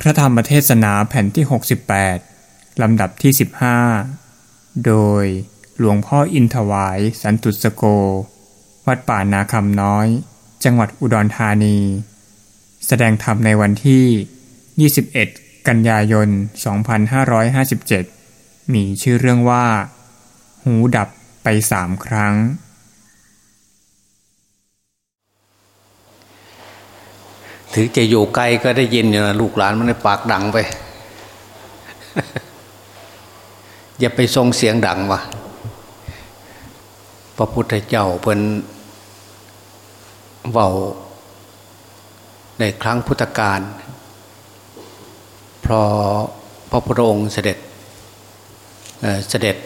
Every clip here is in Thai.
พระธรรมเทศนาแผ่นที่ 68 ลำดับที่ 15 โดยหลวงพ่ออินถวายสันตุสโก วัดป่านาคำน้อย จังหวัดอุดรธานี แสดงธรรมในวันที่ 21 กันยายน 2557 มีชื่อเรื่องว่า หูดับไปสามครั้ง ถึงจะอยู่ไกลก็ได้ยินอยู่นะลูกหลานมันในปากดังไป อย่าไปทรงเสียงดังวะพระพุทธเจ้าเป็นเว้าในครั้งพุทธกาลพอพระพุทธองค์เสด็จเเสด็จ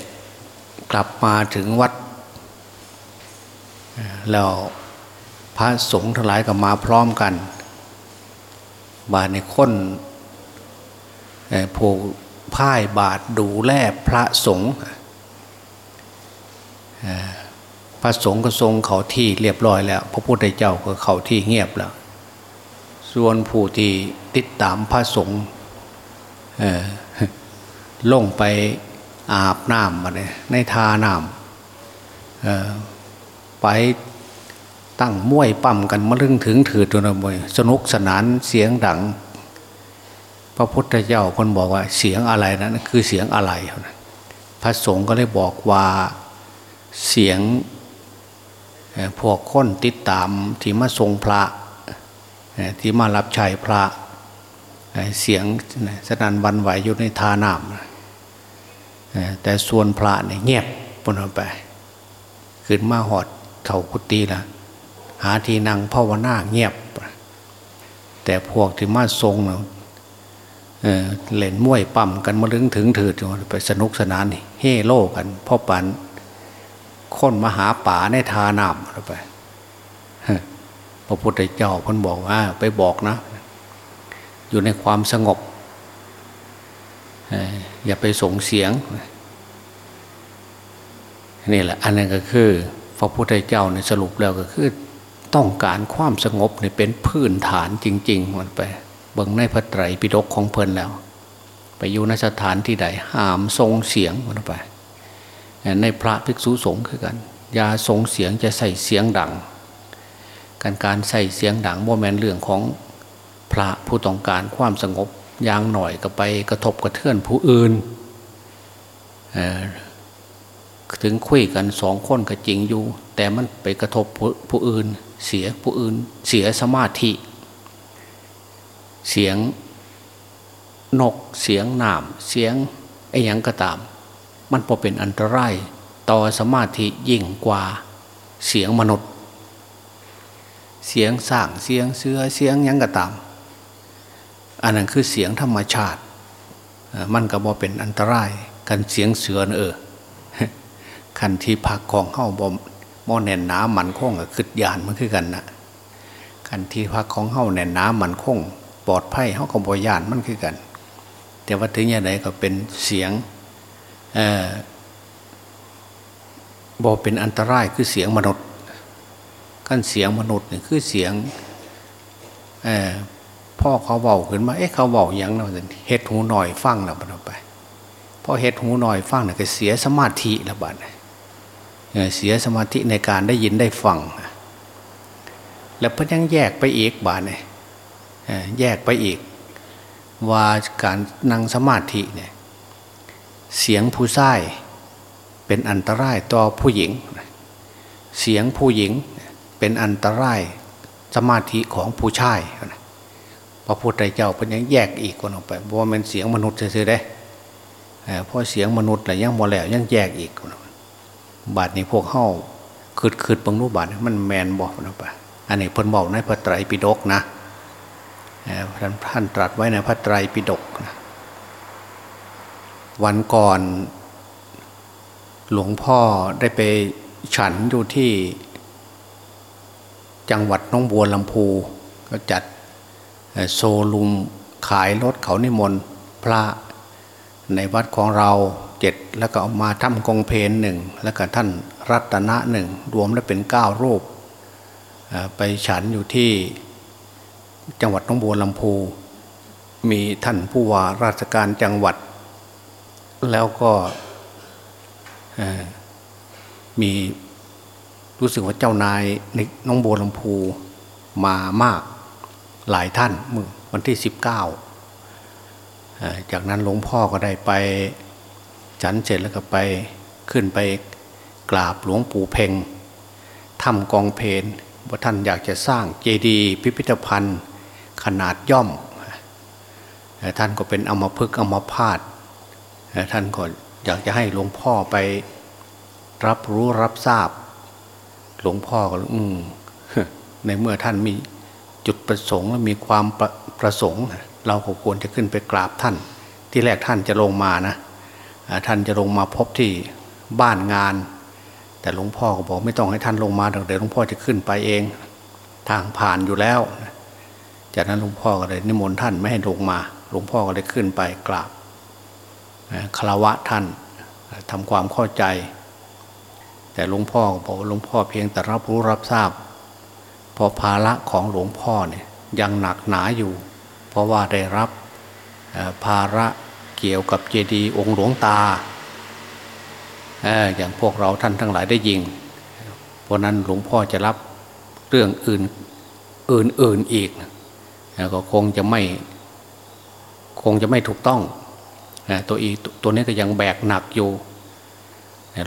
กลับมาถึงวัด แล้วพระสงฆ์ทั้งหลายก็มาพร้อมกัน บาทในค้นผูกพ่ายบาทดูแลพระสงฆ์พระสงฆ์ก็ทรงเขาที่เรียบร้อยแล้ว พระพุทธเจ้าก็เขาที่เงียบแล้ว ส่วนผู้ที่ติดตามพระสงฆ์ลงไปอาบน้ำมาเนี่ยในทาน้ำไป ตั้งม้วยปั่มกันมาลึงถึงถือตัวนะมวยสนุกสนานเสียงดัง พระพุทธเจ้าคนบอกว่าเสียงอะไรนะั่นคือเสียงอะไรพระสงฆ์ก็เลยบอกว่าเสียงพวกคนติดตามที่มาทรงพระที่มารับใช้พระเสียงสนันวันไหวอยู่ในทานามแต่ส่วนพระเนี่ยเงียบปนไปขึ้นมาหอดเข่ากุฏิละ หาที่นั่งภาวนาเงียบ แต่พวกที่มาทรงเนาะเล่นมวยปั่มกันมาลึงถึงถือไปสนุกสนานเฮ่โลกันพ่อปันค้นมหาป่าในทานามไปพระพุทธเจ้าพันบอกว่า ไปบอกนะ อยู่ในความสงบอย่าไปส่งเสียงนี่แหละ อันนั้นก็คือ พระพุทธเจ้าในสรุปแล้วก็คือ ต้องการความสงบเนี่ยเป็นพื้นฐานจริงๆมันไปเบิ่งในพระไตรปิฎกของเพลินแล้ว ไปอยู่ในสถานที่ใดห้ามทรงเสียงมันไป ในพระภิกษุสงฆ์คือกันยาทรงเสียงจะใส่เสียงดัง การการใส่เสียงดังโมแมนเรื่องของพระผู้ต้องการความสงบยางหน่อยก็ไปกระทบกระเทือนผู้อื่นถึงคุยกันสองคนก็จริงอยู่ แต่มันไปกระทบผู้อื่น เสียผู้อื่นเสียสมาธิ เสียงนกเสียงหนามเสียงไอ้ยังก็ตาม มันพอเป็นอันตรายต่อสมาธิยิ่งกว่าเสียงมนุษย์ เสียงสร้างเสียงเสือเสียงยังก็ตาม อันนั้นคือเสียงธรรมชาติ มันก็บอเป็นอันตรายกันเสียงเสือเออขันที่พักของเข้าบ่ม มอแน่นน้ำมันคงกับขึ้นยานมันคือกันนะขันที่พักของเข้าแน่นน้ำมันคง ปลอดภัยเข้ากับบ่ยานมันคือกัน แต่ว่าถึงอย่างไรก็เป็นเสียงเออบอเป็นอันตรายคือเสียงมนุษย์กันเสียงมนุษย์นี่คือเสียงพ่อเขาเบาขึ้นมา เอ๊ะเขาเบาอย่างเราเฮ็ดหูหน่อยฟังแล้วมันไปพอเฮ็ดหูหน่อยฟังเนี่ยก็เสียสมาธิแล้วบ้าน เสียสมาธิในการได้ยินได้ฟัง แล้วพยังแยกไปอีกบาเนี่ยแยกไปอีก ว่าการนั่งสมาธิเนี่ยเสียงผู้ชายเป็นอันตรายต่อผู้หญิง เสียงผู้หญิงเป็นอันตรายสมาธิของผู้ชายพระพุทธเจ้าเป็นยังแยกอีกคนออกไปเพราะว่ามันเสียงมนุษย์เฉยๆได้เพราะเสียงมนุษย์อะไรยังโมแล้วยังแยกอีกคน บาทนี้พวกเข้าคืดคืดบังรูบาทมันแมนบอกนะปะอันนี้เพิ่นบอกในพระไตรปิฎกนะท่านท่านตรัสไว้ในพระไตรปิฎกนะวันก่อนหลวงพ่อได้ไปฉันอยู่ที่ จังหวัดน้องบัวลำพูก็จัดโซลุมขายรถเขานิมนต์พระในวัดของเรา เจ็ดแล้วก็เอามาทำกองเพนหนึ่งแล้วก็ท่านรัตนะหนึ่งรวมแล้วเป็นเก้ารูปไปฉันอยู่ที่จังหวัดน้องบัวลำพูมีท่านผู้ว่าราชการจังหวัด แล้วก็มีรู้สึกว่าเจ้านายในน้องโบลำพูมามากหลายท่านเมื่อวันที่สิบเก้าจากนั้นหลวงพ่อก็ได้ไป ฉันเสร็จแล้วก็ไปขึ้นไปกราบหลวงปู่เพ่งทำกองเพนว่าท่านอยากจะสร้างเจดีย์พิพิธภัณฑ์ ขนาดย่อม ท่านก็เป็นอมพึกอมพาตท่านก็อยากจะให้หลวงพ่อไปรับรู้รับทราบ หลวงพ่อก็อืมในเมื่อท่านมีจุดประสงค์และมีความประประสงค์ เราก็ควรจะขึ้นไปกราบท่าน ที่แรกท่านจะลงมานะ ท่านจะลงมาพบที่บ้านงาน แต่หลวงพ่อก็บอกไม่ต้องให้ท่านลงมาเดี๋ยวหลวงพ่อจะขึ้นไปเองทางผ่านอยู่แล้ว จากนั้นหลวงพ่อก็เลยนิมนต์ท่านไม่ให้ลงมา หลวงพ่อก็เลยขึ้นไปกราบคารวะท่านทำความเข้าใจ แต่หลวงพ่อบอกหลวงพ่อเพียงแต่รับรู้รับทราบ พอภาระของหลวงพ่อเนี่ยยังหนักหนาอยู่ เพราะว่าได้รับภาระ เกี่ยวกับเจดีย์องค์หลวงตาอย่างพวกเราท่านทั้งหลายได้ยิงเพราะนั้นหลวงพ่อจะรับเรื่องอื่นอื่นๆอีกก็คงจะไม่คงจะไม่ถูกต้องตัวอีตัวนี้ก็ยังแบกหนักอยู่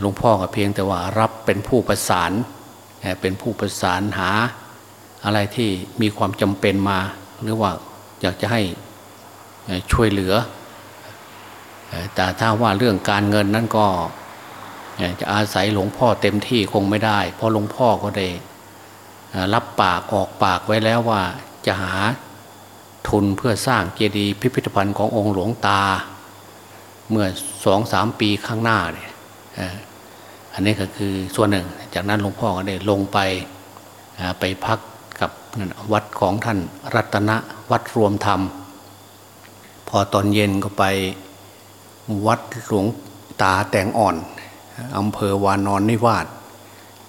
หลวงพ่อก็เพียงแต่ว่ารับเป็นผู้ประสานเป็นผู้ประสานหาอะไรที่มีความจำเป็นมา หรือว่าอยากจะให้ช่วยเหลือ แต่ถ้าว่าเรื่องการเงินนั้นก็จะอาศัยหลวงพ่อเต็มที่คงไม่ได้ เพราะหลวงพ่อก็ได้รับปากออกปากไว้แล้วว่าจะหาทุนเพื่อสร้างเจดีย์พิพิธภัณฑ์ขององค์หลวงตา เมื่อสองสามปีข้างหน้าเนี่ยอันนี้ก็คือส่วนหนึ่ง จากนั้นหลวงพ่อก็ได้ลงไปไปพักกับวัดของท่านรัตนะวัดรวมธรรม พอตอนเย็นก็ไป วัดหลวงตาแตงอ่อนอำเภอวานอนนิวาส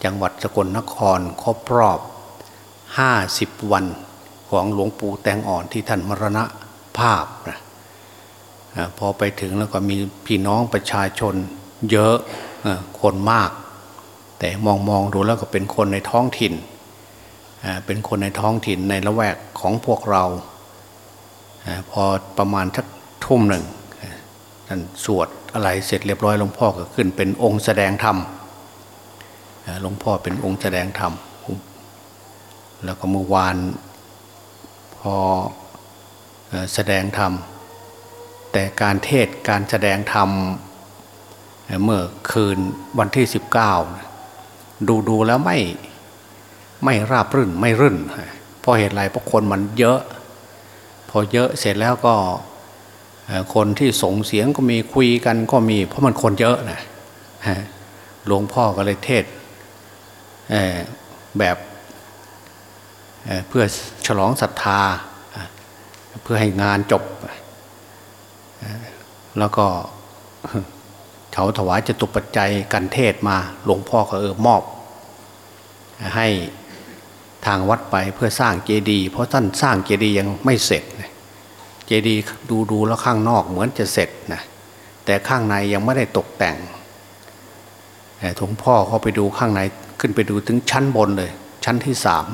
จังหวัดสกลนครครบรอบห้าสิบวันของหลวงปู่แตงอ่อนที่ท่านมรณะภาพนะพอไปถึงแล้วก็มีพี่น้องประชาชนเยอะคนมาก แต่มองมองดูแล้วก็เป็นคนในท้องถิ่น เป็นคนในท้องถิ่นในละแวกของพวกเรา พอประมาณสักทุ่มหนึ่ง ท่านสวดอะไรเสร็จเรียบร้อยหลวงพ่อก็ขึ้นเป็นองค์แสดงธรรมหลวงพ่อเป็นองค์แสดงธรรมแล้วก็เมื่อวานพอแสดงธรรม แต่การเทศการแสดงธรรมเมื่อคืนวันที่สิบเก้าดูดูแล้วไม่ไม่ราบรื่นไม่รื่นเพราะเหตุไรเพราะคนมันเยอะ พอเยอะเสร็จแล้วก็ คนที่ส่งเสียงก็มีคุยกันก็มี เพราะมันคนเยอะนะหลวงพ่อก็เลยเทศแบบเพื่อฉลองศรัทธา เพื่อให้งานจบ แล้วก็เขาถวายจตุปัจจัยกันเทศมา หลวงพ่อก็เออมอบ ให้ทางวัดไปเพื่อสร้างเจดีย์เพราะท่านสร้างเจดีย์ยังไม่เสร็จเจดีย์ดูดูแล้วข้างนอกเหมือนจะเสร็จนะแต่ข้างในยังไม่ได้ตกแต่งหลวงพ่อเขาไปดูข้างในขึ้นไปดูถึงชั้นบนเลย ชั้นที่สาม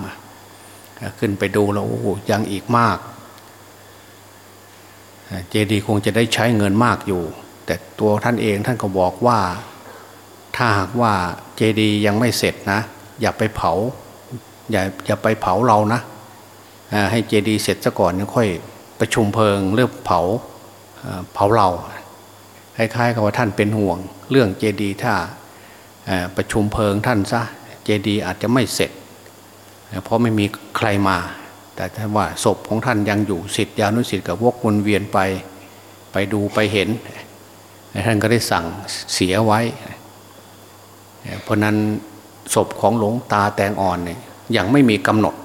ขึ้นไปดูแล้วโอ้ยังอีกมาก เจดีย์คงจะได้ใช้เงินมากอยู่ แต่ตัวท่านเองท่านก็บอกว่า ถ้าหากว่าเจดีย์ยังไม่เสร็จนะ อย่าไปเผาอย่าอย่าไปเผาเรานะให้เจดีย์เสร็จซะก่อนค่อย ประชุมเพลิงเรื่องเผาเผาเราคล้ายๆกับว่าท่านเป็นห่วง เรื่องเจดีถ้าประชุมเพลิงท่านซะเจดีอาจจะไม่เสร็จ เพราะไม่มีใครมา แต่ถ้าว่าศพของท่านยังอยู่สิทธิานุสิทธิ์กับวกวนเวียนไปไปดูไปเห็น ท่านก็ได้สั่งเสียไว้ เพราะนั้นศพของหลวงตาแตงอ่อนเนี่ยยังไม่มีกำหนด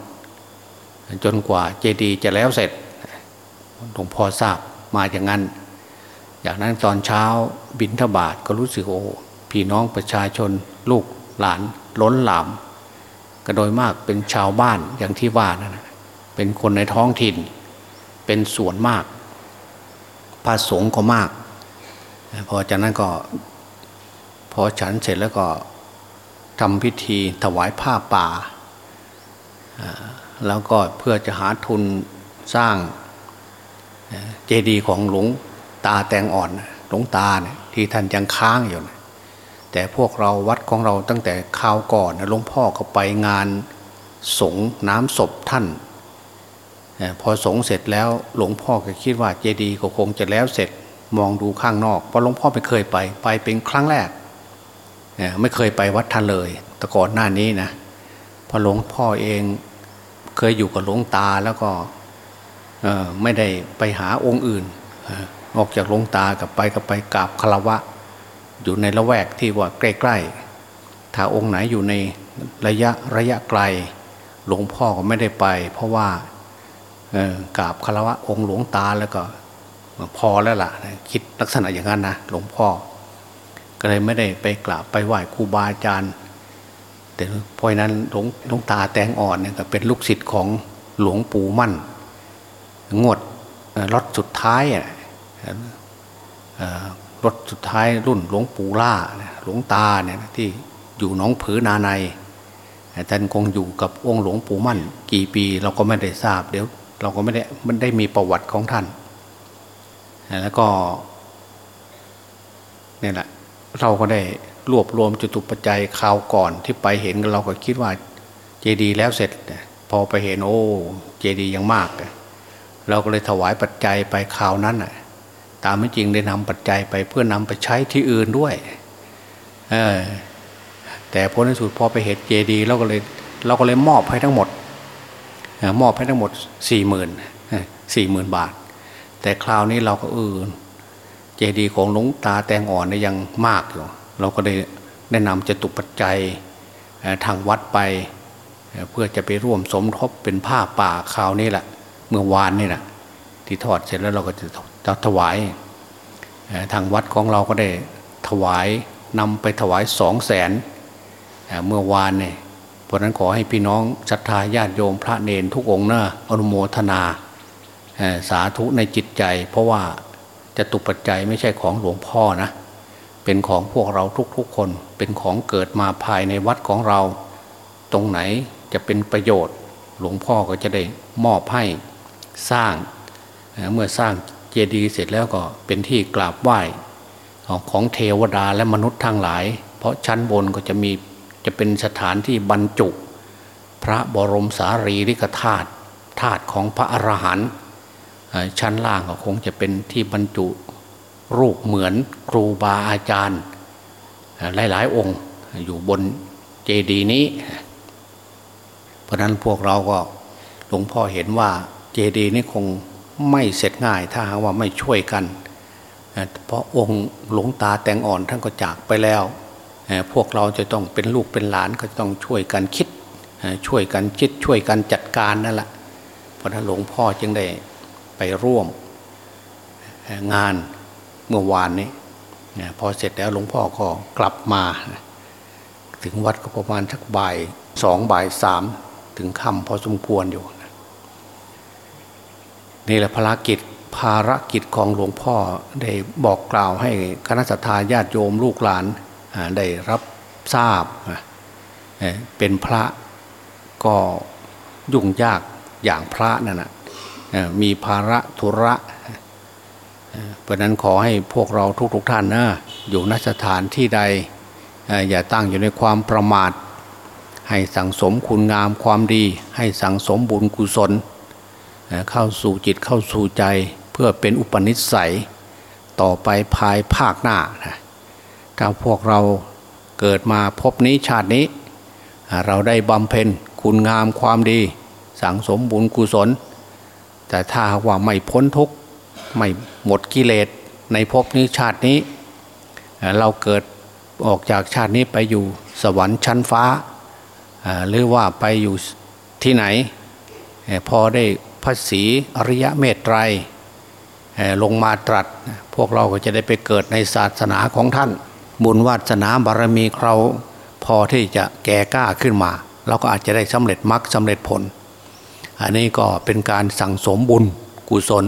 จนกว่าเจดีจะแล้วเสร็จ หลวงพ่อทราบมาอย่างนั้นอย่างนั้นตอนเช้าบินทบาทก็รู้สึกโอ้พี่น้องประชาชนลูกหลานล้นหลามก็โดยมากเป็นชาวบ้านอย่างที่ว่านั่นเป็นคนในท้องถิ่น เป็นส่วนมากพระสงฆ์ก็มาก พอจากนั้นก็พอฉันเสร็จแล้วก็ทำพิธีถวายผ้าป่า แล้วก็เพื่อจะหาทุนสร้าง เจดีย์ของหลวงตาแตงอ่อนหลวงตาเนี่ยที่ท่านยังค้างอยู่นะแต่พวกเราวัดของเราตั้งแต่คราวก่อนหลวงพ่อก็ไปงานสงน้ำศพท่าน พอสงเสร็จแล้วหลวงพ่อก็คิดว่าเจดีย์ก็คงจะแล้วเสร็จมองดูข้างนอกเพราะหลวงพ่อไม่เคยไป ไปเป็นครั้งแรกไม่เคยไปวัดท่านเลย แต่ก่อนหน้านี้นะพอหลวงพ่อเองเคยอยู่กับหลวงตาแล้วก็ ไม่ได้ไปหาองค์อื่น ออกจากหลวงตากับไปก็ไปกราบคารวะ อยู่ในละแวกที่ว่าใกล้ๆ ถ้าองค์ไหนอยู่ในระยะระยะไกล หลวงพ่อก็ไม่ได้ไป เพราะว่ากราบคารวะองค์หลวงตาแล้วก็พอแล้วล่ะ คิดลักษณะอย่างนั้นนะหลวงพ่อ ก็เลยไม่ได้ไปกราบไปไหว้ครูบาอาจารย์แต่เพราะนั้นหลวงงตาแตงอ่อนเนี่ยก็เป็นลูกศิษย์ของหลวงปู่มั่น งวดรถสุดท้ายรถสุดท้ายรุ่นหลวงปู่ล่าหลวงตาเนี่ยที่อยู่น้องผือนาในท่านคงอยู่กับองค์หลวงปู่มั่น กี่ปีเราก็ไม่ได้ทราบเดี๋ยว เราก็ไม่ได้มันได้มีประวัติของท่าน แล้วก็เนี่ยแหละเราก็ได้รวบรวมจุตุปัจจัยข่าวก่อนที่ไปเห็นเราก็คิดว่า เจดีแล้วเสร็จ พอไปเห็นโอ้ เจดียังมาก เราก็เลยถวายปัจจัยไปข่าวนั้นตามไม่จริงได้นำปัจจัยไปเพื่อนำไปใช้ที่อื่นด้วยแต่ผลในสุดพอไปเห็นเจดีเราก็เลยเราก็เลยมอบให้ทั้งหมดมอบให้ทั้งหมดสี่หมื่นสี่หมื่นบาท แต่คราวนี้เราก็เออเจดีของหลวงตาแตงอ่อนเนี่ยยังมากอยู่เราก็ได้แนะนำจะตุปัจจัยทางวัดไป เพื่อจะไปร่วมสมทบเป็นผ้าป่าคราวนี้แหละ เมื่อวานนี่แหละที่ทอดเสร็จแล้วเราก็จะจะถวายทางวัดของเราก็ได้ถวายนำไปถวายสองแสนเมื่อวานเนี่ยเพราะนั้นขอให้พี่น้องศรัทธาญาติโยมพระเนนทุกองค์นะอนุโมทนาสาธุในจิตใจ เพราะว่าจะตุปัจจัยไม่ใช่ของหลวงพ่อนะ เป็นของพวกเราทุกๆคน เป็นของเกิดมาภายในวัดของเรา ตรงไหนจะเป็นประโยชน์ หลวงพ่อก็จะได้มอบให้ สร้าง เมื่อสร้างเจดีย์เสร็จแล้วก็เป็นที่กราบไหว้ของเทวดาและมนุษย์ทั้งหลาย เพราะชั้นบนก็จะมีจะเป็นสถานที่บรรจุ พระบรมสารีริกธาตุธาตุของพระอรหันต์ชั้นล่างก็คงจะเป็นที่บรรจุรูปเหมือนครูบาอาจารย์ หลาย ๆ องค์อยู่บนเจดีย์นี้ เพราะนั้นพวกเราก็หลวงพ่อเห็นว่า เจดีย์นี้คงไม่เสร็จง่ายถ้าหากว่าไม่ช่วยกัน เพราะองค์หลวงตาแตงอ่อนท่านก็จากไปแล้ว พวกเราจะต้องเป็นลูกเป็นหลานก็ต้องช่วยกันคิดช่วยกันคิดช่วยกันจัดการนั่นแหละเพราะนั้นหลวงพ่อจึงได้ไปร่วมงานเมื่อวานนี้พอเสร็จแล้วหลวงพ่อก็กลับมา ถึงวัดก็ประมาณสักบ่ายสองบ่ายสามถึงค่ำพอสมควรอยู่ นี่แหละภารกิจภารกิจของหลวงพ่อได้บอกกล่าวให้คณะสัตยาญาติโยมลูกหลานได้รับทราบเป็นพระก็ยุ่งยากอย่างพระนั่นนะมีภาระธุระเพราะนั้นขอให้พวกเราทุกๆทท่านนะอยู่นสถานที่ใดอย่าตั้งอยู่ในความประมาท ให้สั่งสมคุณงามความดี ให้สั่งสมบุญกุศล เข้าสู่จิตเข้าสู่ใจเพื่อเป็นอุปนิสัย ต่อไปภายภาคหน้าถ้าพวกเราเกิดมาพบนี้ชาตินี้ เราได้บำเพ็ญคุณงามความดี สังสมบุญกุศล แต่ถ้าว่าไม่พ้นทุกข์ไม่หมดกิเลสในภพนี้ชาตินี้ เราเกิดออกจากชาตินี้ไปอยู่สวรรค์ชั้นฟ้า หรือว่าไปอยู่ที่ไหน พอได้ พระศรีอริยะเมตไตรลงมาตรัส พวกเราก็จะได้ไปเกิดในศาสนาของท่าน บุญวาสนาบารมีเราพอที่จะแก่กล้าขึ้นมา เราก็อาจจะได้สำเร็จมรรคสาเร็จผล อันนี้ก็เป็นการสั่งสมบุญกุศล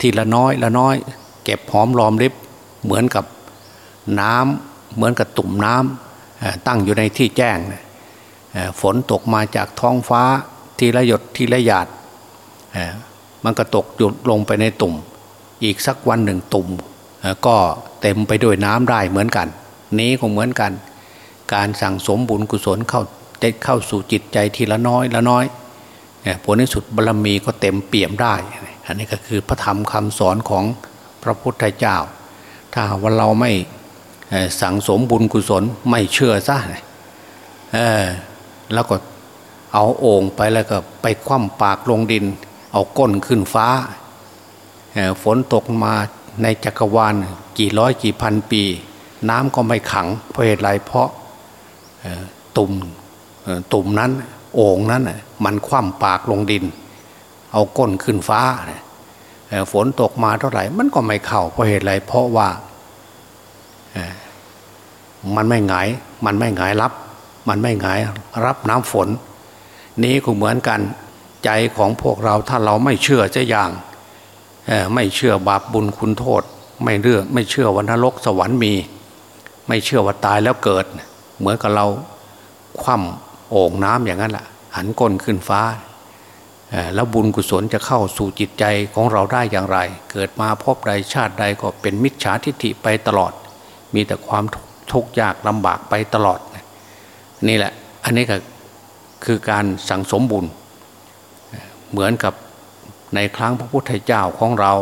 ทีละน้อยละน้อย เก็บหอมรอมริบเหมือนกับน้ำเหมือนกับตุ่มน้ำตั้งอยู่ในที่แจ้ง ฝนตกมาจากท้องฟ้าทีละหยดทีละหยาด มันก็ตกหยุดลงไปในตุ่ม อีกสักวันหนึ่งตุ่มก็เต็มไปด้วยน้ำได้เหมือนกัน นี้ก็เหมือนกัน การสั่งสมบุญกุศลเข้าเข้าสู่จิตใจทีละน้อยละน้อยผลในสุดบารมีก็เต็มเปี่ยมได้ อันนี้ก็คือพระธรรมคำสอนของพระพุทธเจ้า ถ้าว่าเราไม่สั่งสมบุญกุศลไม่เชื่อซะแล้วก็เอาโอ่งไปแล้วก็ไปคว่ำปากลงดิน เอาก้นขึ้นฟ้า ฝนตกมาในจักรวาลกี่ร้อยกี่พันปี น้ำก็ไม่ขังเพราะเหตุไรเพราะตุ่มตุ่มนั้นโอ่งนั้นมันคว่ำปากลงดิน เอาก้นขึ้นฟ้า ฝนตกมาเท่าไหร่มันก็ไม่เข้าเพราะเหตุไรเพราะว่ามันไม่หงาย มันไม่หงายรับ มันไม่หงายรับน้ำฝน นี้ก็เหมือนกัน ใจของพวกเราถ้าเราไม่เชื่อจะอย่างไม่เชื่อบาปบุญคุณโทษ ไม่เลือกไม่เชื่อว่านรกสวรรค์มี ไม่เชื่อว่าตายแล้วเกิด เหมือนกับเราคว่ำโอ่งน้ำอย่างนั้นแหละหันก้นขึ้นฟ้าแล้วบุญกุศลจะเข้าสู่จิตใจของเราได้อย่างไร เกิดมาพบใดชาติใดก็เป็นมิจฉาทิฏฐิไปตลอด มีแต่ความทุกข์ยากลำบากไปตลอด นี่แหละ อันนี้ก็คือการสั่งสมบุญ เหมือนกับในครั้งพระพุทธเจ้าของเรา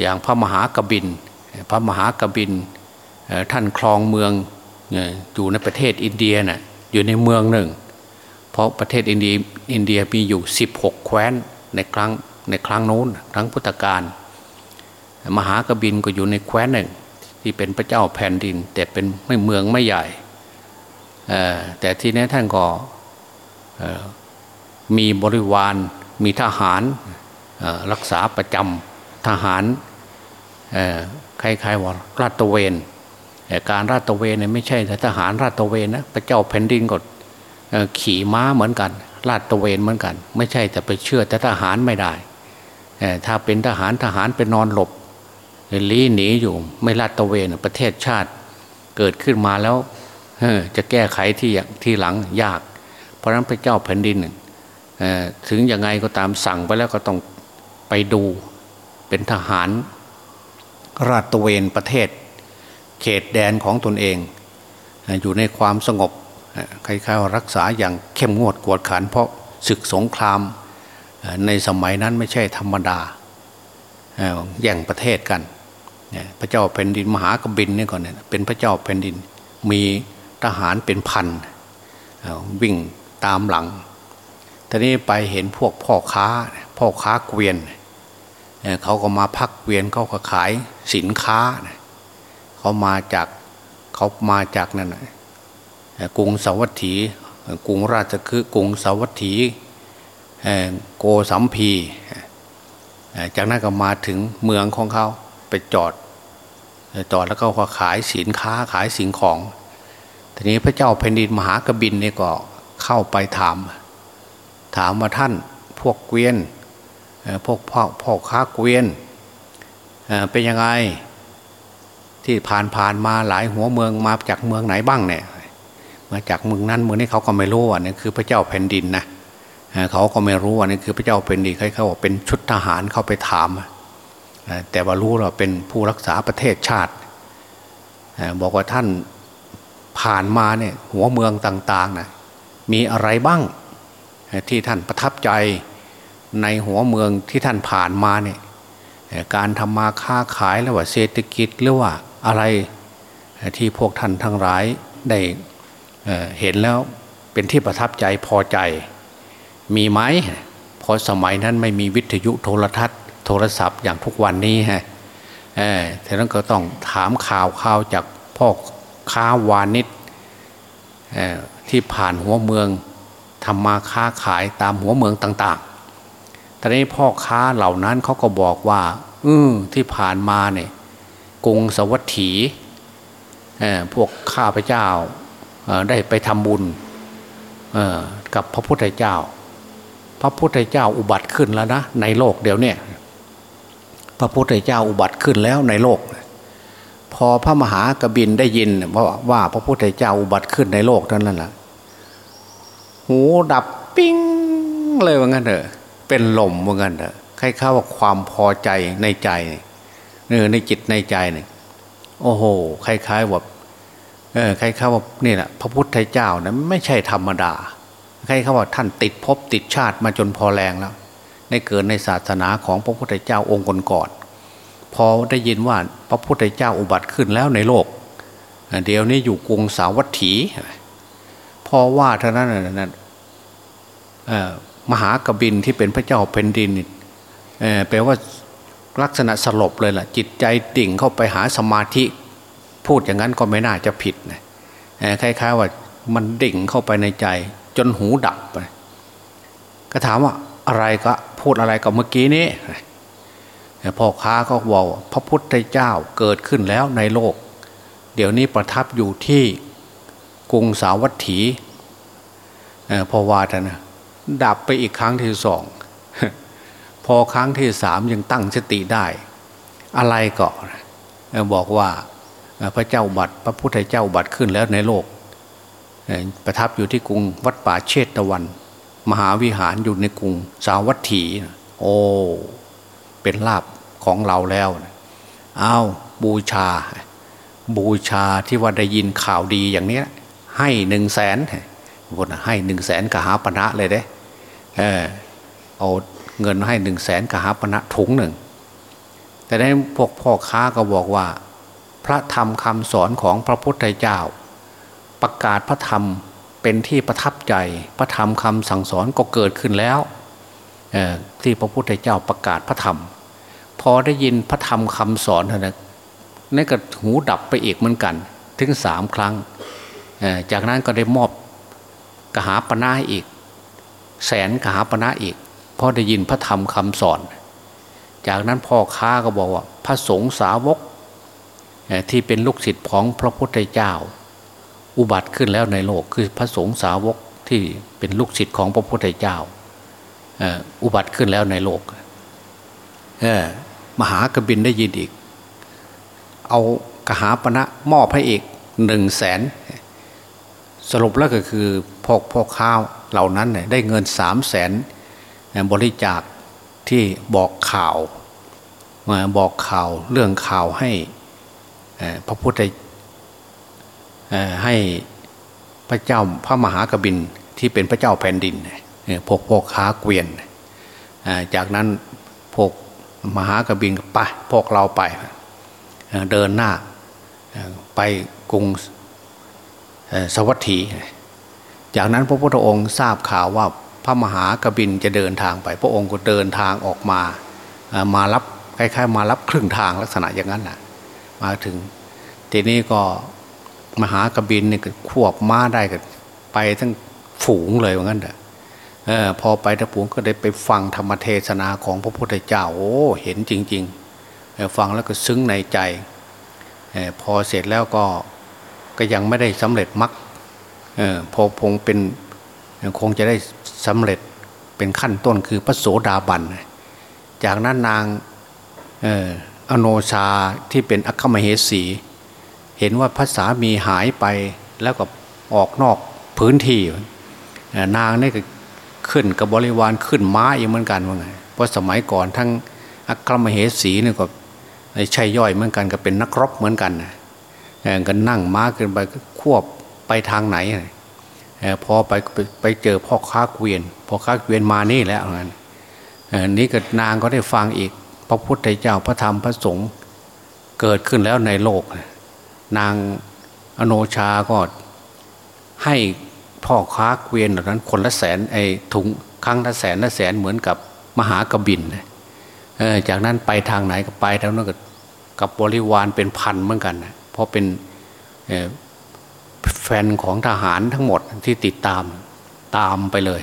อย่างพระมหากบิน พระมหากบินท่านคลองเมืองอยู่ในประเทศอินเดียนะ่ะอยู่ในเมืองหนึ่ง เพราะประเทศอินเดียอินเดียมีอยู่ 16 แคว้นในครั้งในครั้งโน้นครั้งพุทธกาลมหากบินก็อยู่ในแคว้นหนึ่ง ที่เป็นพระเจ้าแผ่นดิน แต่เป็นไม่เมืองไม่ใหญ่แต่ที่นี้ท่านก็ มีบริวารมีทหารรักษาประจำทหารคล้ายๆว่าราตเวนการราตเวนเนี่ยไม่ใช่แต่ทหารราตเวนนะพระเจ้าแผ่นดินก็ขี่ม้าเหมือนกันลาตเวนเหมือนกัน ไม่ใช่แต่ไปเชื่อแต่ทหารไม่ได้ถ้าเป็นทหารทหารไปนอนหลบลี้หนีอยู่ไม่ลาดตะเวนประเทศชาติเกิดขึ้นมาแล้วจะแก้ไขที่ที่หลังยาก เพราะนั้นพระเจ้าแผ่นดิน ถึงยังไงก็ตามสั่งไปแล้วก็ต้องไปดูเป็นทหารราตะเวนประเทศ เขตแดนของตนเอง อยู่ในความสงบใครๆรักษาอย่างเข้มงวดกวดขัน เพราะศึกสงครามในสมัยนั้นไม่ใช่ธรรมดาแย่งประเทศกัน พระเจ้าแผ่นดินมหากบินนี่ก่อนเนี่ยเป็นพระเจ้าแผ่นดินมีทหารเป็นพันวิ่งตามหลัง ทีนี้ไปเห็นพวกพ่อค้าพ่อค้าเกวียนเขาก็มาพักเกวียนเขาก็ขายสินค้าเขามาจากเขามาจากนั่นกรุงสาวัตถีกรุงราชคือกรุงสาวัตถีโกสัมพีจากนั้นก็มาถึงเมืองของเขาไปจอดจอดแล้วก็ขายสินค้าขายสิ่งของ ทีนี้พระเจ้าแผ่นดินมหากบินนี่ก็เข้าไปถาม ถามว่าท่านพวกเกวียนพวกพ่อพ่อค้าเกวียนเป็นยังไงที่ผ่านผ่านมาหลายหัวเมืองมาจากเมืองไหนบ้างเนี่ยมาจากเมืองนั้นเมืองนี้เขาก็ไม่รู้ว่านี่คือพระเจ้าแผ่นดินนะเขาก็ไม่รู้ว่านี่คือพระเจ้าแผ่นดินเขาบอกเป็นชุดทหารเข้าไปถามแต่ว่ารู้เราเป็นผู้รักษาประเทศชาติบอกว่าท่านผ่านมาเนี่ยหัวเมืองต่างๆนะมีอะไรบ้าง ที่ท่านประทับใจในหัวเมืองที่ท่านผ่านมาเนี่ยการทำมาค้าขายหรือว่าเศรษฐกิจหรือว่าอะไรที่พวกท่านทั้งหลายได้เห็นแล้วเป็นที่ประทับใจพอใจ มีไหมพอสมัยนั้นไม่มีวิทยุโทรทัศน์ โทรศัพท์อย่างทุกวันนี้ฮะแต่นั้นก็ต้องถามข่าวข่าวจากพ่อค้าวานิชที่ผ่านหัวเมือง ทำมาค้าขายตามหัวเมืองต่างๆตอนนี้พ่อค้าเหล่านั้นเขาก็บอกว่าอือที่ผ่านมาเนี่ยกรุงสวัสถีพวกข้าพเจ้าได้ไปทำบุญกับพระพุทธเจ้า พระพุทธเจ้าอุบัติขึ้นแล้วนะในโลกเดี๋ยวนี้พระพุทธเจ้าอุบัติขึ้นแล้วในโลก พอพระมหากบินได้ยินว่าว่าพระพุทธเจ้าอุบัติขึ้นในโลกนั้นแหละ หูดับปิ้งเลยว่างั้นเถอะเป็นลมว่างั้นเถอะใครข้าว่าความพอใจในใจเออในจิตในใจเนี่ยโอ้โหคล้ายๆว่าเออครเข้าว่านี่แหละพระพุทธเจ้านะไม่ใช่ธรรมดาใครเข้าว่าท่านติดภพติดชาติมาจนพอแรงแล้ว ในเกิดในศาสนาของพระพุทธเจ้าองค์ก่อนพอได้ยินว่าพระพุทธเจ้าอุบัติขึ้นแล้วในโลก เดี๋ยวนี้อยู่กรุงสาวัตถี พอว่าเท่านั้นน่ะมหากบินที่เป็นพระเจ้าแผ่นดินแปลว่าลักษณะสลบเลยล่ะ จิตใจดิ่งเข้าไปหาสมาธิ พูดอย่างนั้นก็ไม่น่าจะผิดนะคล้ายๆว่ามันดิ่งเข้าไปในใจ จนหูดับไปก็ถามว่าอะไรก็พูดอะไรกับเมื่อกี้นี้พ่อค้าก็บอกพระพุทธเจ้าเกิดขึ้นแล้วในโลก เดี๋ยวนี้ประทับอยู่ที่ กรุงสาวัตถีพอวาทนะดับไปอีกครั้งที่สอง พอครั้งที่สามยังตั้งสติได้ อะไรก็บอกว่าพระเจ้าบัตรพระพุทธเจ้าบัตรขึ้นแล้วในโลก ประทับอยู่ที่กรุงวัดป่าเชตตะวัน มหาวิหารอยู่ในกรุงสาวัตถี โอ้เป็นลาบของเราแล้วเอาบูชา บูชาที่ว่าได้ยินข่าวดีอย่างนี้ ให้หนึ่งแสนคนให้หนึ่งแสนกหาปณะเลยเด้เออเอาเงินให้หนึ่งแสนกหาปณะถุงหนึ่ง แต่ได้พวกพ่อค้าก็บอกว่า พระธรรมคำสอนของพระพุทธเจ้า ประกาศพระธรรมเป็นที่ประทับใจ พระธรรมคำสั่งสอนก็เกิดขึ้นแล้วที่พระพุทธเจ้าประกาศพระธรรม พอได้ยินพระธรรมคำสอนเท่านั้นนี่ก็หูดับไปอีกเหมือนกัน ถึงสามครั้ง จากนั้นก็ได้มอบกหาปณะอีก แสนกหาปณะอีกพอได้ยินพระธรรมคำสอน จากนั้นพ่อค้าก็บอกว่า พระสงฆ์สาวกที่เป็นลูกศิษย์ของพระพุทธเจ้า อุบัติขึ้นแล้วในโลกคือพระสงฆ์สาวกที่เป็นลูกศิษย์ของพระพุทธเจ้าอุบัติขึ้นแล้วในโลกมหากบินได้ยินอีก เอากหาปณะมอบให้อีกหนึ่งแสน สรุปแล้วก็คือพวกพ่อข้าวเหล่านั้นเนี่ยได้เงินสามแสนบริจาคที่บอกข่าวมาบอกข่าวเรื่องข่าวให้พระพุทธให้พระเจ้าพระมหากบินที่เป็นพระเจ้าแผ่นดินพวกพ่อค้าเกวียน จากนั้นพวกมหากบินไปพวกเราไปเดินหน้าไปกรุง สวัสดีจากนั้นพระพุทธองค์ทราบข่าวว่าพระมหากบินจะเดินทางไป พระองค์ก็เดินทางออกมามารับคล้ายๆ มารับครึ่งทางลักษณะอย่างนั้นแหละมาถึงทีนี้ก็มหากบินเนี่ยควบม้าได้ก็ไปทั้งฝูงเลยว่างั้นเถอะพอไปทั้งฝูงก็ได้ไปฟังธรรมเทศนาของพระพุทธเจ้าโอ้เห็นจริง ๆ ฟังแล้วก็ซึ้งในใจพอเสร็จแล้วก็ ก็ยังไม่ได้สำเร็จมรรคพอพงเป็นคงจะได้สำเร็จเป็นขั้นต้นคือพระโสดาบัน จากนั้นนางอโนชาที่เป็นอัคคมเหสี เห็นว่าพระสามีหายไปแล้วก็ออกนอกพื้นที่ นางนี่ก็ขึ้นกับบริวารขึ้นม้าอีกเหมือนกันว่าไงเพราะสมัยก่อนทั้งอัครมเหสีนี่ก็ใช่ย่อยเหมือนกันก็เป็นนักรบเหมือนกันนะ กันนั่งม้าขึ้นไปควบไปทางไหนพอไปไปเจอพ่อค้าเกวียนพ่อค้าเกวียนมานี่แล้วงั้นนี้ก็นางก็ได้ฟังอีก พระพุทธเจ้าพระธรรมพระสงฆ์เกิดขึ้นแล้วในโลก นางอโนชาก็ให้พ่อค้าเกวียนเหล่านั้นคนละแสนไอ้ถุงครั้งละแสนละแสนเหมือนกับมหากบินจากนั้นไปทางไหนก็ไปทางนั้นกับบริวารเป็นพันเหมือนกัน เพราะเป็นแฟนของทหารทั้งหมดที่ติดตามตามไปเลย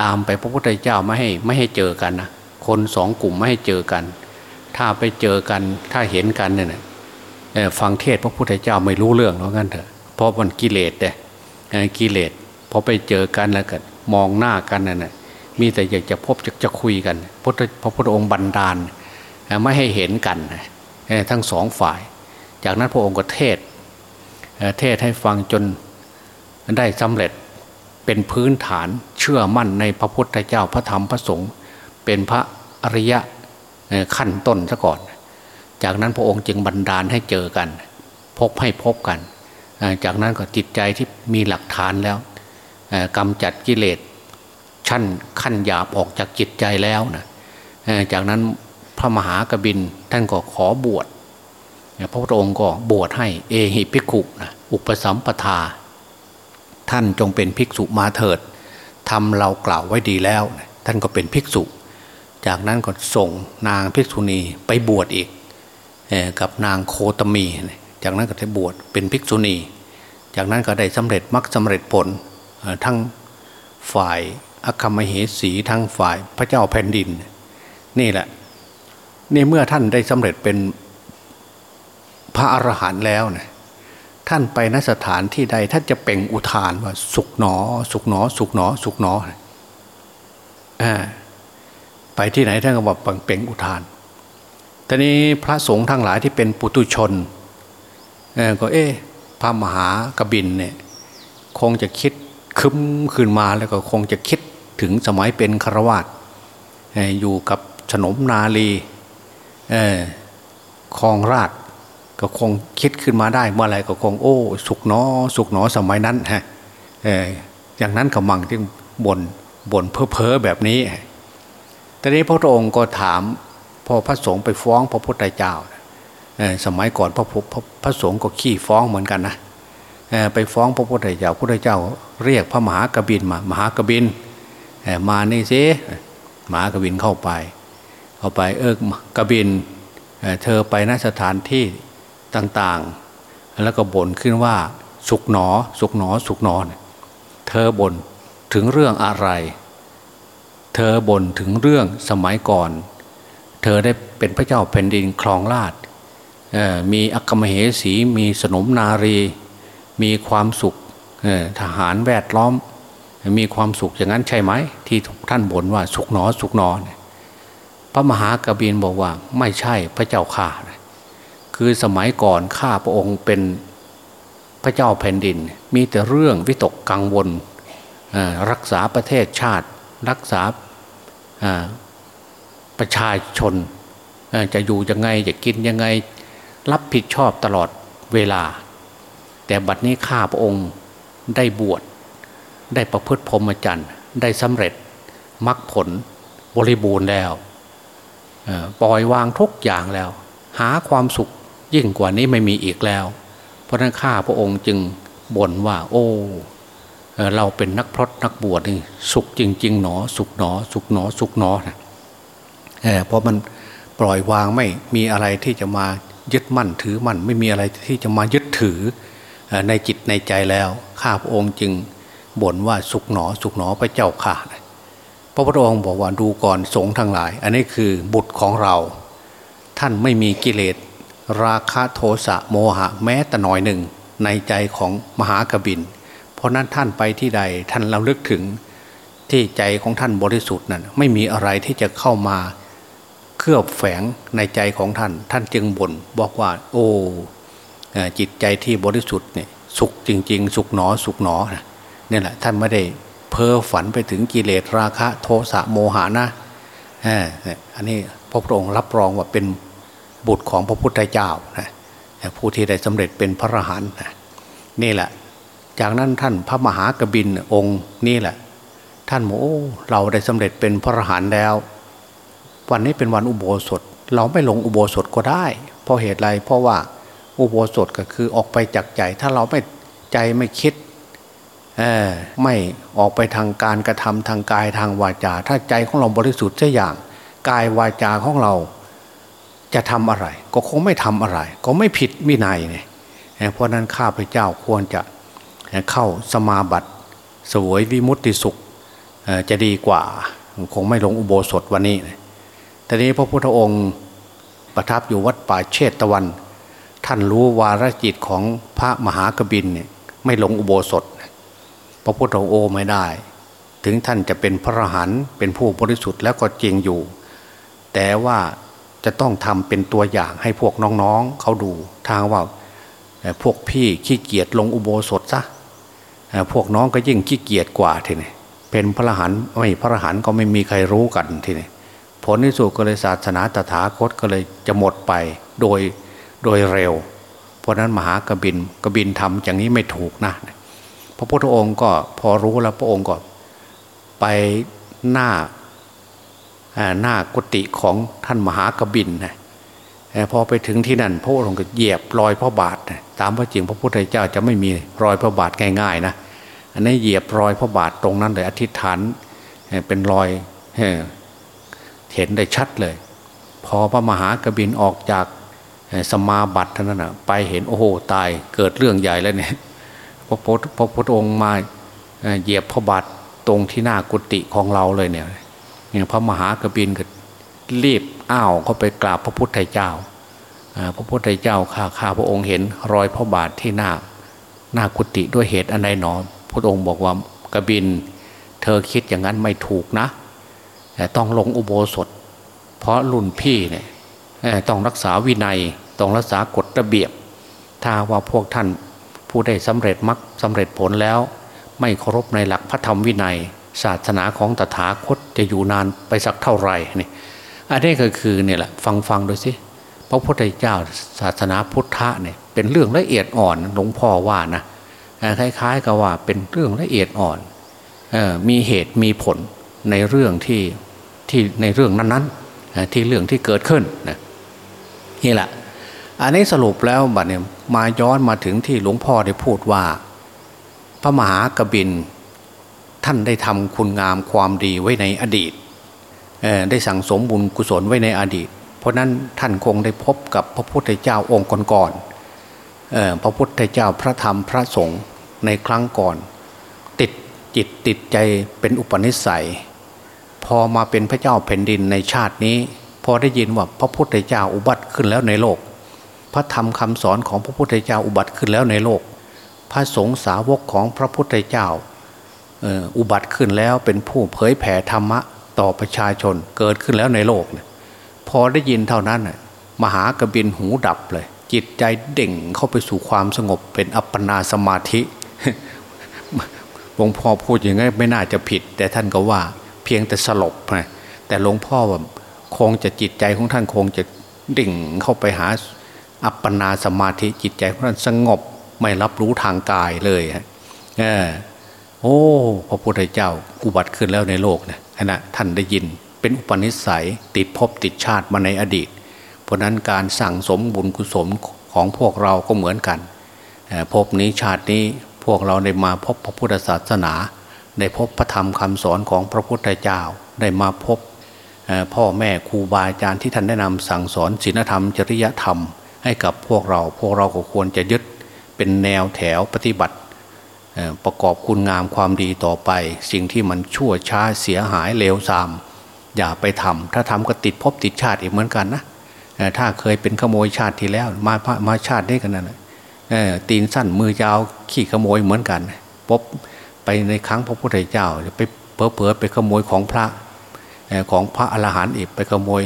ตามไปพระพุทธเจ้าไม่ให้ไม่ให้เจอกันนะคนสองกลุ่มไม่ให้เจอกัน ถ้าไปเจอกันถ้าเห็นกันเนี่ยฟังเทศพระพุทธเจ้าไม่รู้เรื่องแล้วกันเถอะเพราะมันกิเลสเนี่ยกิเลสพอไปเจอกันแล้วก็มองหน้ากันนั่นแหะมีแต่อยากจะพบจะจะคุยกันพระพระพุทธองค์บันดาลไม่ให้เห็นกันทั้งสองฝ่าย จากนั้นพระองค์ก็เทศเทศให้ฟังจนได้สำเร็จเป็นพื้นฐานเชื่อมั่นในพระพุทธเจ้าพระธรรมพระสงฆ์เป็นพระอริยะขั้นต้นซะก่อน จากนั้นพระองค์จึงบันดาลให้เจอกัน พบให้พบกัน จากนั้นก็จิตใจที่มีหลักฐานแล้วกำจัดกิเลสชั้นขั้นหยาบออกจากจิตใจแล้วนะจากนั้นพระมหากบินท่านก็ขอบวช พระพุทธองค์ก็บวชให้เอหิภิกขุนะอุปสัมปทา ท่านจงเป็นภิกษุมาเถิดทำเรากล่าวไว้ดีแล้ว ท่านก็เป็นภิกษุ จากนั้นก็ส่งนางภิกษุณีไปบวชอีกกับนางโคตมี จากนั้นก็ได้บวชเป็นภิกษุณี จากนั้นก็ได้สำเร็จมรรคสาเร็จผลทั้งฝ่ายอคัมเหสีทั้งฝ่ายพระเจ้าแผ่นดิน นี่แหละนี่เมื่อท่านได้สำเร็จเป็น พระอรหันต์แล้วเนะท่านไปนสถานที่ใดท่านจะเป่งอุทานว่า สุขหนอ สุขหนอ สุขหนอ สุขหนออ่าไปที่ไหนท่านก็บอกเป่งอุทานตอนนี้พระสงฆ์ทั้งหลายที่เป็นปุตุชนเออก็เอ๊ะพระมหากบินเนี่ยคงจะคิดคึ้มขึ้นมาแล้วก็คงจะคิดถึงสมัยเป็นครวาตอยู่กับฉนมนาลีคลองราช ก็คงคิดขึ้นมาได้เมื่อไรก็คงโอ้ สุกหนอสุกหนอสมัยนั้นฮะอย่างนั้นขมังที่บนบนเพ้อเพ้อแบบนี้ตอนนี้พระองค์ก็ถามพอพระสงฆ์ไปฟ้องพระพุทธเจ้าสมัยก่อนพระพระสงฆ์ก็ขี้ฟ้องเหมือนกันนะไปฟ้องพระพุทธเจ้าพระพุทธเจ้า เรียกพระมหากบินมามหากบินมานี่สิมหากบินเข้าไป เข้าไปเออกบินเธอไปนสถานที่ ต่างๆ แล้วก็บ่นขึ้นว่าสุกหนอ สุกหนอ สุกหนอเธอบ่นถึงเรื่องอะไร เธอบ่นถึงเรื่องสมัยก่อน เธอได้เป็นพระเจ้าแผ่นดินคลองราชมีอัคมเหสี มีสนมนารี มีความสุขทหารแวดล้อม มีความสุขอย่างนั้นใช่ไหม ที่ท่านบ่นว่าสุกหนอสุกหนอ พระมหากบินบอกว่าไม่ใช่พระเจ้าข่า คือสมัยก่อนข้าพระองค์เป็นพระเจ้าแผ่นดิน มีแต่เรื่องวิตกกังวลรักษาประเทศชาติ รักษาประชาชน จะอยู่ยังไงจะกินยังไง รับผิดชอบตลอดเวลา แต่บัดนี้ข้าพระองค์ได้บวชได้ประพฤติพรหมจรรย์ได้สำเร็จมรรคผลบริบูรณ์แล้วปล่อยวางทุกอย่างแล้ว หาความสุข ยิ่งกว่านี้ไม่มีอีกแล้ว เพราะนั้นข้าพระองค์จึงบ่นว่า โอ้เราเป็นนักพรตนักบวชนี่สุขจริง ๆ หนอ สุขหนอ สุขหนอ สุขหนอนะเพราะมันปล่อยวางไม่มีอะไรที่จะมายึดมั่นถือมั่นไม่มีอะไรที่จะมายึดถือในจิตในใจแล้วข้าพระองค์จึงบ่นว่าสุขหนอ สุขหนอพระเจ้าข่าพระพุทธองค์บอกว่าดูก่อนสงฆ์ทั้งหลาย อันนี้คือบุตรของเรา ท่านไม่มีกิเลส ราคะโทสะโมหะแม้แต่น้อยหนึ่งในใจของมหากบิน เพราะนั้นท่านไปที่ใดท่านเราลึกถึงที่ใจของท่านบริสุทธิ์นั้นไม่มีอะไรที่จะเข้ามาเคลือบแฝงในใจของท่าน ท่านจึงบ่นบอกว่า โอ้จิตใจที่บริสุทธิ์เนี่ยสุขจริง ๆ สุขหนอสุขหนอเนี่ยแหละท่านไม่ได้เพ้อฝันไปถึงกิเลสราคะ โทสะโมหะนะอันนี้พระพุทธองค์รับรองว่าเป็น บุตรของพระพุทธเจ้านะผู้ที่ได้สำเร็จเป็นพระอรหันต์นี่แหละ จากนั้นท่านพระมหากบินองค์นี่แหละ ท่านโอ้เราได้สำเร็จเป็นพระอรหันต์แล้ว วันนี้เป็นวันอุโบสถ เราไม่ลงอุโบสถก็ได้ เพราะเหตุไรเพราะว่าอุโบสถก็คือออกไปจากใจ ถ้าเราไม่ใจไม่คิดไม่ออกไปทางการกระทำทางกายทางวาจา ถ้าใจของเราบริสุทธิ์เช่อย่าง กายวาจาของเรา จะทำอะไร ก็คงไม่ทำอะไร ก็ไม่ผิดมินัยเนี่ยเพราะนั้นข้าพเจ้าควรจะเข้าสมาบัติสวยวิมุตติสุขจะดีกว่า คงไม่ลงอุโบสถวันนี้แต่นี้พระพุทธองค์ประทับอยู่วัดป่าเชตตะวัน ท่านรู้วาระจิตของพระมหากบินเนี่ยไม่ลงอุโบสถ พระพุทธองค์โอไม่ได้ ถึงท่านจะเป็นพระหันเป็นผู้บริสุทธิ์แล้วก็จริงอยู่ แต่ว่า จะต้องทำเป็นตัวอย่างให้พวกน้องๆเขาดูทางว่าพวกพี่ขี้เกียจลงอุโบสถซะพวกน้องก็ยิ่งขี้เกียจกว่าทีนี้เป็นพระหันไม่พระหันก็ไม่มีใครรู้กันทีนี้ผลที่สุดก็เลยศาสนาตถาคตก็เลยจะหมดไปโดยโดยเร็ว เพราะนั้นมหากบินกบินทำอย่างนี้ไม่ถูกนะพระพุทธองค์ก็พอรู้แล้วพระองค์ก็ไปหน้า หน้ากุฏิของท่านมหากบินนะพอไปถึงที่นั่นพระองค์ก็เหยียบรอยพระบาทตามพระจริงพระพุทธเจ้าจะไม่มีรอยพระบาทง่ายๆนะอันนี้เหยียบรอยพระบาทตรงนั้นเลยอธิษฐานเป็นรอยเห็นได้ชัดเลย พอพระมหากบินออกจากสมาบัติท่านนั้นไปเห็นโอ้โหตายเกิดเรื่องใหญ่แล้วเนี่ยพระพุทธพระพุทธองค์มาเหยียบพระบาทตรงที่หน้ากุฏิของเราเลยเนี่ย เนี่ยพระมหากบินก็รีบอ้าวเข้าไปกราบพระพุทธเจ้า พระพุทธเจ้าข้าข้าพระองค์เห็นรอยพระบาทที่หน้าหน้ากุฏิด้วยเหตุอันใดหนอพระองค์บอกว่ากบิน เธอคิดอย่างนั้นไม่ถูกนะแต่ต้องลงอุโบสถ เพราะรุ่นพี่เนี่ยต้องรักษาวินัยต้องรักษากฎระเบียบ ถ้าว่าพวกท่านผู้ได้สำเร็จมรรคสำเร็จผลแล้ว ไม่เคารพในหลักพระธรรมวินัย ศาสนาของตถาคตจะอยู่นานไปสักเท่าไหร่นี่อันนี้ก็คือเนี่ยแหละฟังฟังดูสิพระพุทธเจ้าศาสนาพุทธะเนี่ยเป็นเรื่องละเอียดอ่อนหลวงพ่อว่านะคล้าย ๆ กับว่าเป็นเรื่องละเอียดอ่อนมีเหตุมีผลในเรื่องที่ที่ในเรื่องนั้นๆที่เรื่องที่เกิดขึ้นนะนี่แหละ อันนี้สรุปแล้วบัดเนี่ยมาย้อนมาถึงที่หลวงพ่อได้พูดว่า พระมหากบิน ท่านได้ทำคุณงามความดีไว้ในอดีต ได้สั่งสมบุญกุศลไว้ในอดีต เพราะนั้นท่านคงได้พบกับพระพุทธเจ้าองค์ก่อนๆพระพุทธเจ้าพระธรรมพระสงฆ์ในครั้งก่อน ติดจิตติดใจเป็นอุปนิสัย พอมาเป็นพระเจ้าแผ่นดินในชาตินี้ พอได้ยินว่าพระพุทธเจ้าอุบัติขึ้นแล้วในโลก พระธรรมคำสอนของพระพุทธเจ้าอุบัติขึ้นแล้วในโลก พระสงฆ์สาวกของพระพุทธเจ้า อุบัติขึ้นแล้วเป็นผู้เผยแผ่ธรรมะต่อประชาชนเกิดขึ้นแล้วในโลกเนี่ยพอได้ยินเท่านั้นมหากบินหูดับเลย จิตใจเด่งเข้าไปสู่ความสงบเป็นอัปปนาสมาธิหลวงพ่อพูดอย่างนี้ไม่น่าจะผิด แต่ท่านก็ว่าเพียงแต่สลบไงแต่หลวงพ่อว่าคงจะจิตใจของท่านคงจะดิ่งเข้าไปหาอัปปนาสมาธิจิตใจของท่านสงบไม่รับรู้ทางกายเลยเออ โอ้พระพุทธเจ้าอุบัติขึ้นแล้วในโลกนะขณะท่านได้ยินเป็นอุปนิสัยติดภพติดชาติมาในอดีต เพราะนั้นการสั่งสมบุญกุศลของพวกเราก็เหมือนกันภพนี้ชาตินี้พวกเราได้มาพบพระพุทธศาสนาได้พบพระธรรมคำสอนของพระพุทธเจ้าได้มาพบพ่อแม่ครูบาอาจารย์ที่ท่านแนะนำสั่งสอนศีลธรรม จริยธรรม ให้กับพวกเราพวกเราก็ควรจะยึดเป็นแนวแถวปฏิบัติ ประกอบคุณงามความดีต่อไป สิ่งที่มันชั่วช้าเสียหายเลวทราม อย่าไปทำถ้าทำก็ติดภพติดชาติอีกเหมือนกันนะถ้าเคยเป็นขโมยชาติที่แล้ว มามาชาตินี้กันนั่นตีนสั้นมือยาวขี่ขโมยเหมือนกันพบไปในครั้งพระพุทธเจ้าไปเพอเพอไปขโมยของพระของพระอรหันต์อีกไปขโมย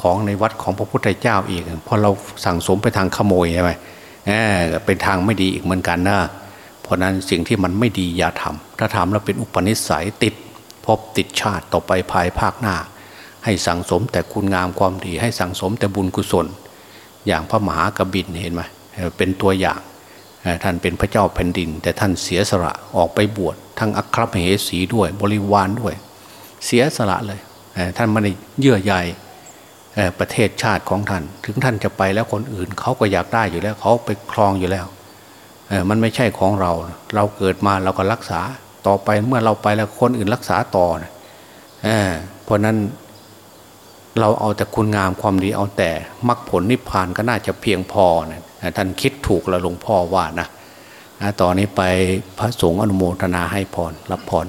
ของในวัดของพระพุทธเจ้าอีกพอเราสั่งสมไปทางขโมยใช่ไหมเป็นทางไม่ดีอีกเหมือนกันนะ เพราะนั้นสิ่งที่มันไม่ดีอย่าทำถ้าทำแล้วเป็นอุปนิสัยติดพบติดชาติต่อไปภายภาคหน้า ให้สั่งสมแต่คุณงามความดี ให้สั่งสมแต่บุญกุศล อย่างพระมหากบินเห็นไหมเป็นตัวอย่างท่านเป็นพระเจ้าแผ่นดิน แต่ท่านเสียสละออกไปบวชทั้งอัครมเหสีด้วยบริวารด้วย เสียสละเลยท่านไม่ได้เยื่อใยประเทศชาติของท่าน ถึงท่านจะไปแล้วคนอื่นเขาก็อยากได้อยู่แล้วเขาไปครองอยู่แล้ว มันไม่ใช่ของเรา เราเกิดมาเราก็รักษาต่อไปเมื่อเราไปแล้วคนอื่นรักษาต่อนะเพราะนั้นเราเอาแต่คุณงามความดีเอาแต่มรรคผลนิพพานก็น่าจะเพียงพอนะท่านคิดถูกแล้วหลวงพ่อว่านะตอนนี้ไปพระสงฆ์อนุโมทนาให้พรรับพร